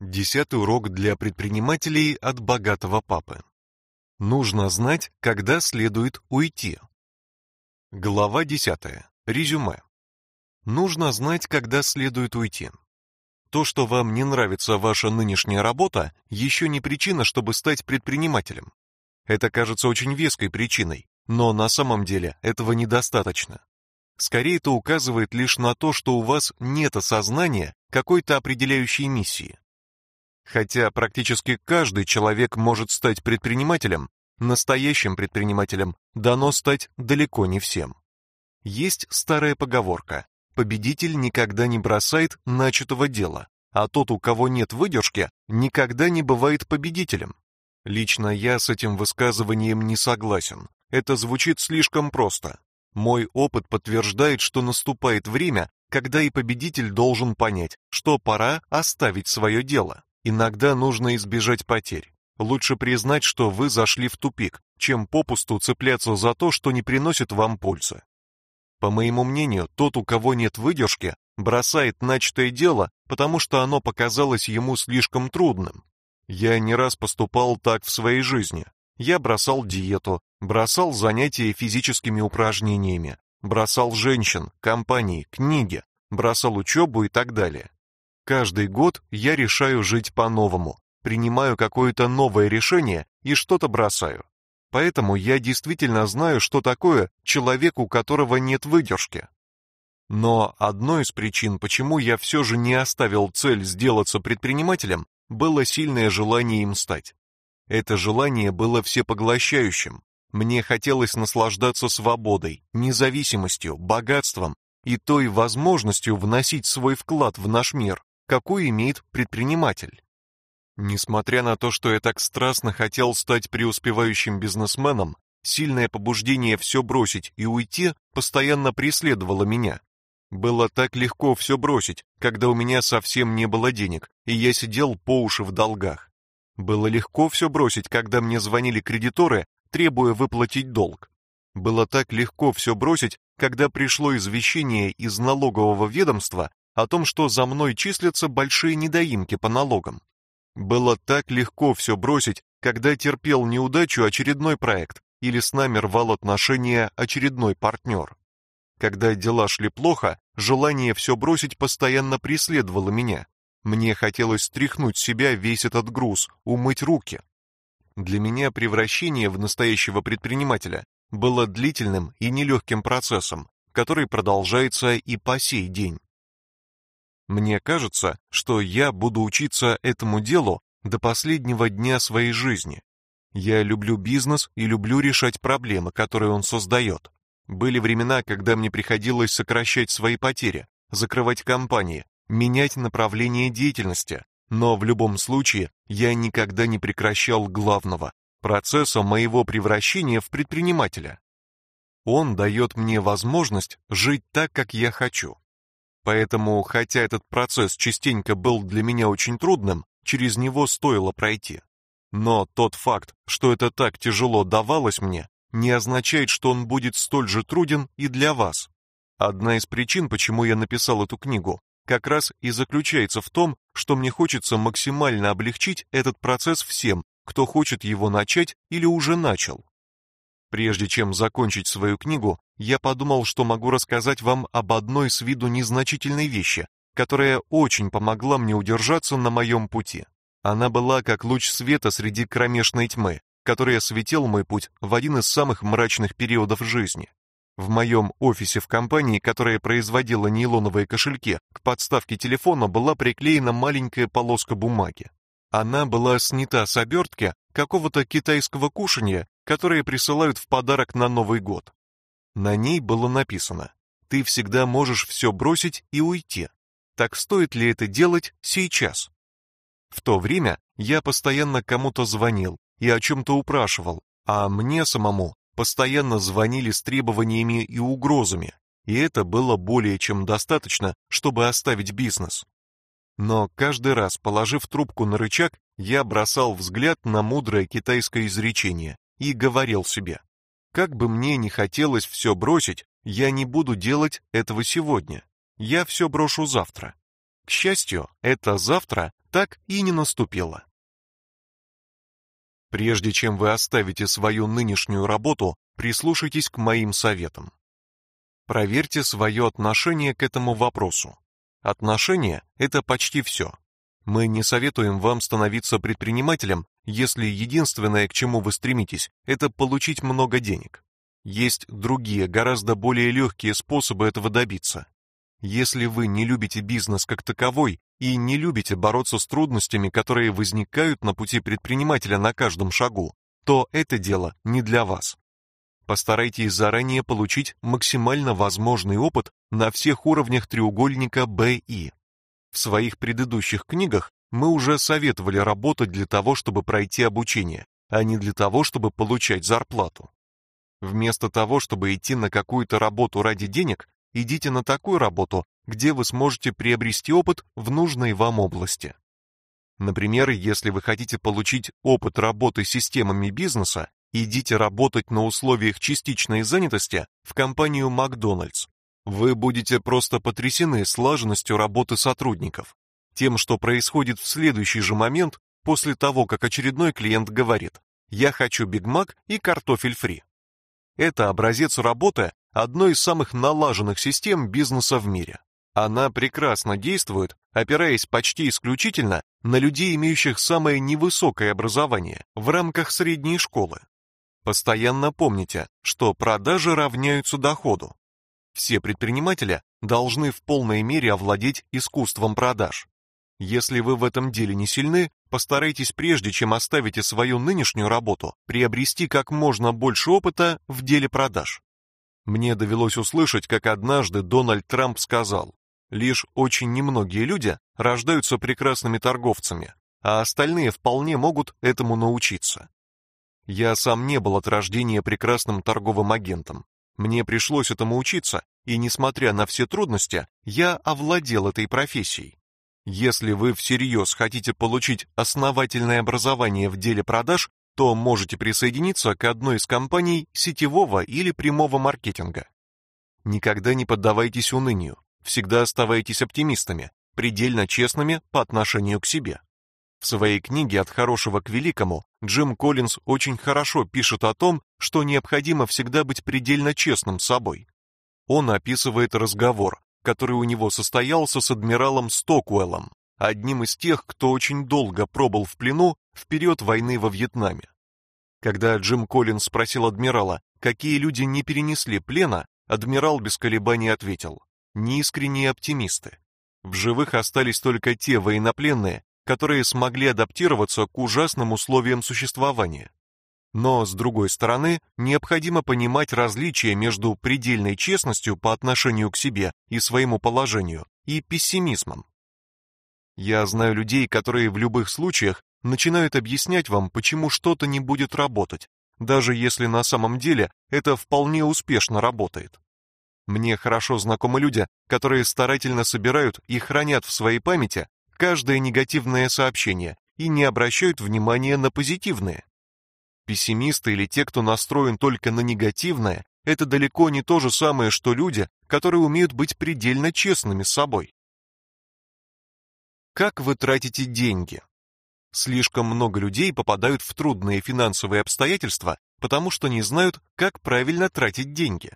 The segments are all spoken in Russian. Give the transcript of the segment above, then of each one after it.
Десятый урок для предпринимателей от богатого папы. Нужно знать, когда следует уйти. Глава 10. Резюме. Нужно знать, когда следует уйти. То, что вам не нравится ваша нынешняя работа, еще не причина, чтобы стать предпринимателем. Это кажется очень веской причиной, но на самом деле этого недостаточно. Скорее это указывает лишь на то, что у вас нет осознания какой-то определяющей миссии. Хотя практически каждый человек может стать предпринимателем, настоящим предпринимателем дано стать далеко не всем. Есть старая поговорка: победитель никогда не бросает начатого дела, а тот, у кого нет выдержки, никогда не бывает победителем. Лично я с этим высказыванием не согласен. Это звучит слишком просто. Мой опыт подтверждает, что наступает время, когда и победитель должен понять, что пора оставить свое дело. Иногда нужно избежать потерь. Лучше признать, что вы зашли в тупик, чем попусту цепляться за то, что не приносит вам пользы. По моему мнению, тот, у кого нет выдержки, бросает начатое дело, потому что оно показалось ему слишком трудным. Я не раз поступал так в своей жизни. Я бросал диету, бросал занятия физическими упражнениями, бросал женщин, компании, книги, бросал учебу и так далее. Каждый год я решаю жить по-новому, принимаю какое-то новое решение и что-то бросаю. Поэтому я действительно знаю, что такое человек, у которого нет выдержки. Но одной из причин, почему я все же не оставил цель сделаться предпринимателем, было сильное желание им стать. Это желание было всепоглощающим. Мне хотелось наслаждаться свободой, независимостью, богатством и той возможностью вносить свой вклад в наш мир, какой имеет предприниматель. Несмотря на то, что я так страстно хотел стать преуспевающим бизнесменом, сильное побуждение все бросить и уйти постоянно преследовало меня. Было так легко все бросить, когда у меня совсем не было денег, и я сидел по уши в долгах. Было легко все бросить, когда мне звонили кредиторы, требуя выплатить долг. Было так легко все бросить, когда пришло извещение из налогового ведомства о том, что за мной числятся большие недоимки по налогам. Было так легко все бросить, когда терпел неудачу очередной проект или с нами рвал отношения очередной партнер. Когда дела шли плохо, желание все бросить постоянно преследовало меня. Мне хотелось стряхнуть с себя весь этот груз, умыть руки. Для меня превращение в настоящего предпринимателя было длительным и нелегким процессом, который продолжается и по сей день. Мне кажется, что я буду учиться этому делу до последнего дня своей жизни. Я люблю бизнес и люблю решать проблемы, которые он создает. Были времена, когда мне приходилось сокращать свои потери, закрывать компании, менять направление деятельности, но в любом случае я никогда не прекращал главного процесса моего превращения в предпринимателя. Он дает мне возможность жить так, как я хочу. Поэтому, хотя этот процесс частенько был для меня очень трудным, через него стоило пройти. Но тот факт, что это так тяжело давалось мне, не означает, что он будет столь же труден и для вас. Одна из причин, почему я написал эту книгу, как раз и заключается в том, что мне хочется максимально облегчить этот процесс всем, кто хочет его начать или уже начал. Прежде чем закончить свою книгу, я подумал, что могу рассказать вам об одной с виду незначительной вещи, которая очень помогла мне удержаться на моем пути. Она была как луч света среди кромешной тьмы, который осветил мой путь в один из самых мрачных периодов жизни. В моем офисе в компании, которая производила нейлоновые кошельки, к подставке телефона была приклеена маленькая полоска бумаги. Она была снята с обертки какого-то китайского кушанья которые присылают в подарок на Новый год. На ней было написано: "Ты всегда можешь все бросить и уйти. Так стоит ли это делать сейчас?" В то время я постоянно кому-то звонил и о чем то упрашивал, а мне самому постоянно звонили с требованиями и угрозами, и это было более чем достаточно, чтобы оставить бизнес. Но каждый раз, положив трубку на рычаг, я бросал взгляд на мудрое китайское изречение и говорил себе: как бы мне ни хотелось все бросить, я не буду делать этого сегодня. Я все брошу завтра. К счастью, это завтра так и не наступило. Прежде чем вы оставите свою нынешнюю работу, прислушайтесь к моим советам. Проверьте свое отношение к этому вопросу. Отношение – это почти все. Мы не советуем вам становиться предпринимателем, если единственное, к чему вы стремитесь, это получить много денег. Есть другие, гораздо более легкие способы этого добиться. Если вы не любите бизнес как таковой и не любите бороться с трудностями, которые возникают на пути предпринимателя на каждом шагу, то это дело не для вас. Постарайтесь заранее получить максимально возможный опыт на всех уровнях треугольника BI. В своих предыдущих книгах мы уже советовали работать для того, чтобы пройти обучение, а не для того, чтобы получать зарплату. Вместо того, чтобы идти на какую-то работу ради денег, идите на такую работу, где вы сможете приобрести опыт в нужной вам области. Например, если вы хотите получить опыт работы с системами бизнеса, идите работать на условиях частичной занятости в компанию Макдональдс. Вы будете просто потрясены слаженностью работы сотрудников, тем, что происходит в следующий же момент после того, как очередной клиент говорит: "Я хочу Биг Мак и картофель фри". Это образец работы одной из самых налаженных систем бизнеса в мире. Она прекрасно действует, опираясь почти исключительно на людей, имеющих самое невысокое образование в рамках средней школы. Постоянно помните, что продажи равняются доходу. Все предприниматели должны в полной мере овладеть искусством продаж. Если вы в этом деле не сильны, постарайтесь прежде чем оставите свою нынешнюю работу, приобрести как можно больше опыта в деле продаж. Мне довелось услышать, как однажды Дональд Трамп сказал: "Лишь очень немногие люди рождаются прекрасными торговцами, а остальные вполне могут этому научиться". Я сам не был от рождения прекрасным торговым агентом. Мне пришлось этому учиться, и несмотря на все трудности, я овладел этой профессией. Если вы всерьез хотите получить основательное образование в деле продаж, то можете присоединиться к одной из компаний сетевого или прямого маркетинга. Никогда не поддавайтесь унынию, всегда оставайтесь оптимистами, предельно честными по отношению к себе. В своей книге От хорошего к великому Джим Коллинз очень хорошо пишет о том, что необходимо всегда быть предельно честным с собой. Он описывает разговор, который у него состоялся с адмиралом Стокуэллом, одним из тех, кто очень долго пробыл в плену в период войны во Вьетнаме. Когда Джим Коллинз спросил адмирала, какие люди не перенесли плена, адмирал без колебаний ответил: неискренние оптимисты. В живых остались только те военнопленные, которые смогли адаптироваться к ужасным условиям существования. Но, с другой стороны, необходимо понимать различия между предельной честностью по отношению к себе и своему положению и пессимизмом. Я знаю людей, которые в любых случаях начинают объяснять вам, почему что-то не будет работать, даже если на самом деле это вполне успешно работает. Мне хорошо знакомы люди, которые старательно собирают и хранят в своей памяти каждое негативное сообщение и не обращают внимания на позитивные. Пессимисты или те, кто настроен только на негативное, это далеко не то же самое, что люди, которые умеют быть предельно честными с собой. Как вы тратите деньги? Слишком много людей попадают в трудные финансовые обстоятельства, потому что не знают, как правильно тратить деньги.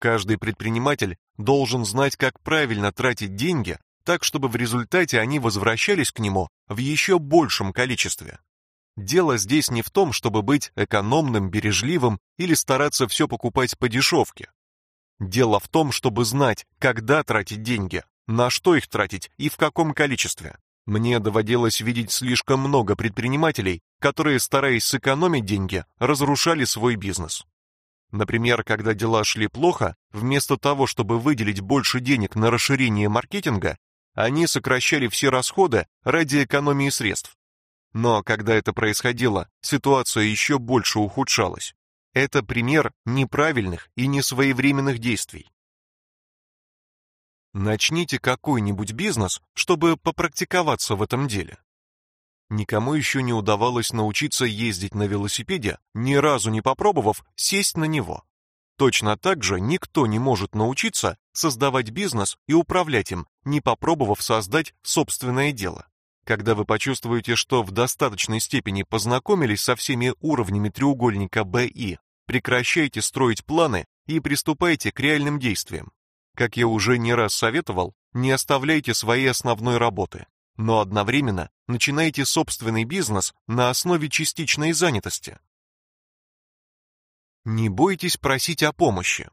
Каждый предприниматель должен знать, как правильно тратить деньги, так чтобы в результате они возвращались к нему в еще большем количестве. Дело здесь не в том, чтобы быть экономным, бережливым или стараться все покупать по дешевке. Дело в том, чтобы знать, когда тратить деньги, на что их тратить и в каком количестве. Мне доводилось видеть слишком много предпринимателей, которые, стараясь сэкономить деньги, разрушали свой бизнес. Например, когда дела шли плохо, вместо того, чтобы выделить больше денег на расширение маркетинга, они сокращали все расходы ради экономии средств. Но когда это происходило, ситуация еще больше ухудшалась. Это пример неправильных и несвоевременных действий. Начните какой-нибудь бизнес, чтобы попрактиковаться в этом деле. Никому еще не удавалось научиться ездить на велосипеде, ни разу не попробовав сесть на него. Точно так же никто не может научиться создавать бизнес и управлять им, не попробовав создать собственное дело. Когда вы почувствуете, что в достаточной степени познакомились со всеми уровнями треугольника БИ, прекращайте строить планы и приступайте к реальным действиям. Как я уже не раз советовал, не оставляйте своей основной работы, но одновременно начинайте собственный бизнес на основе частичной занятости. Не бойтесь просить о помощи.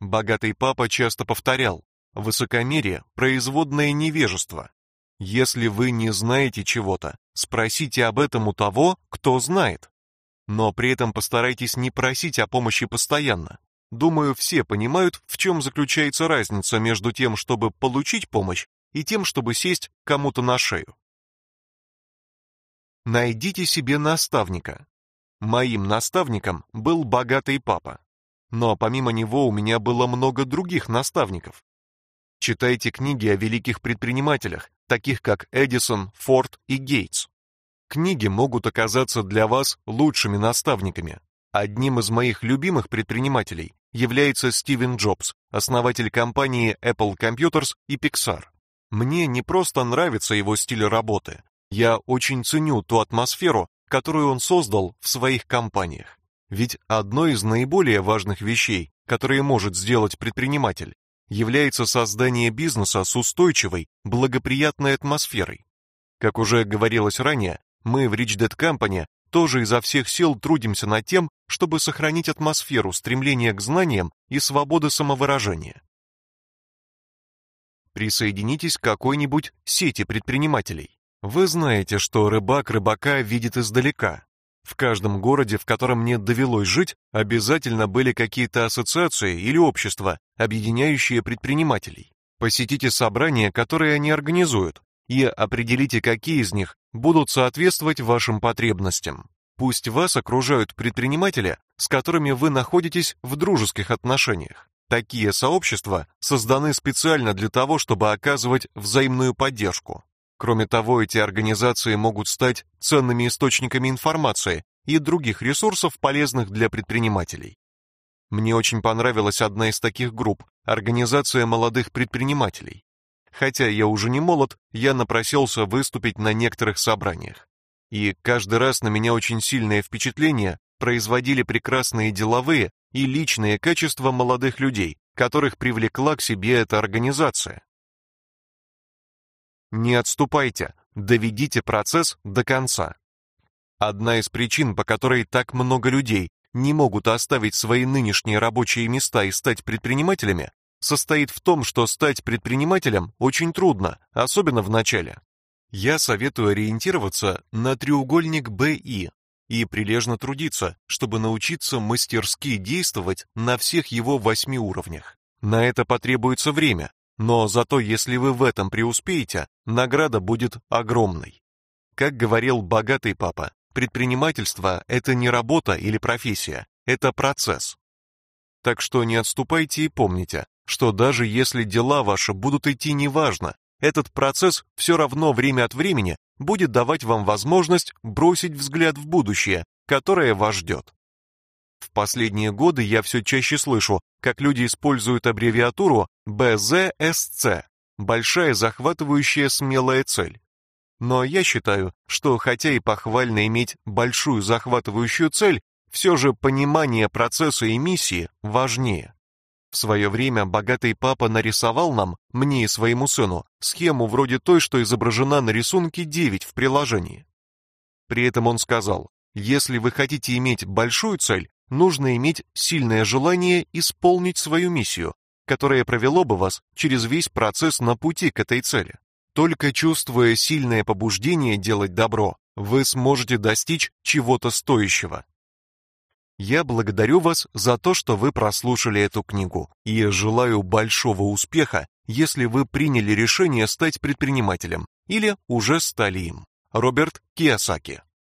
Богатый папа часто повторял: высокомерие производное невежество. Если вы не знаете чего-то, спросите об этом у того, кто знает. Но при этом постарайтесь не просить о помощи постоянно. Думаю, все понимают, в чем заключается разница между тем, чтобы получить помощь, и тем, чтобы сесть кому-то на шею. Найдите себе наставника. Моим наставником был богатый папа. Но помимо него у меня было много других наставников. Читайте книги о великих предпринимателях, таких как Эдисон, Форд и Гейтс. Книги могут оказаться для вас лучшими наставниками. Одним из моих любимых предпринимателей является Стивен Джобс, основатель компании Apple Computers и Pixar. Мне не просто нравится его стиль работы, я очень ценю ту атмосферу, которую он создал в своих компаниях. Ведь одной из наиболее важных вещей, которые может сделать предприниматель, является создание бизнеса с устойчивой, благоприятной атмосферой. Как уже говорилось ранее, мы в Rich Dad Company тоже изо всех сил трудимся над тем, чтобы сохранить атмосферу стремления к знаниям и свободы самовыражения. Присоединитесь к какой-нибудь сети предпринимателей. Вы знаете, что рыбак рыбака видит издалека, в каждом городе, в котором мне довелось жить, обязательно были какие-то ассоциации или общества, объединяющие предпринимателей. Посетите собрания, которые они организуют, и определите, какие из них будут соответствовать вашим потребностям. Пусть вас окружают предприниматели, с которыми вы находитесь в дружеских отношениях. Такие сообщества созданы специально для того, чтобы оказывать взаимную поддержку. Кроме того, эти организации могут стать ценными источниками информации и других ресурсов, полезных для предпринимателей. Мне очень понравилась одна из таких групп Организация молодых предпринимателей. Хотя я уже не молод, я напросился выступить на некоторых собраниях. И каждый раз на меня очень сильное впечатление производили прекрасные деловые и личные качества молодых людей, которых привлекла к себе эта организация. Не отступайте, доведите процесс до конца. Одна из причин, по которой так много людей не могут оставить свои нынешние рабочие места и стать предпринимателями, состоит в том, что стать предпринимателем очень трудно, особенно в начале. Я советую ориентироваться на треугольник БИ и прилежно трудиться, чтобы научиться мастерски действовать на всех его восьми уровнях. На это потребуется время, но зато если вы в этом преуспеете, награда будет огромной. Как говорил богатый папа, предпринимательство это не работа или профессия, это процесс. Так что не отступайте и помните, что даже если дела ваши будут идти неважно, этот процесс все равно время от времени будет давать вам возможность бросить взгляд в будущее, которое вас ждет. В последние годы я все чаще слышу, как люди используют аббревиатуру БЗСЦ – большая захватывающая смелая цель. Но я считаю, что хотя и похвально иметь большую захватывающую цель, все же понимание процесса и миссии важнее. В свое время богатый папа нарисовал нам, мне и своему сыну, схему вроде той, что изображена на рисунке 9 в приложении. При этом он сказал, если вы хотите иметь большую цель, нужно иметь сильное желание исполнить свою миссию, которое провело бы вас через весь процесс на пути к этой цели. Только чувствуя сильное побуждение делать добро, вы сможете достичь чего-то стоящего. Я благодарю вас за то, что вы прослушали эту книгу, и желаю большого успеха, если вы приняли решение стать предпринимателем или уже стали им. Роберт Киясаки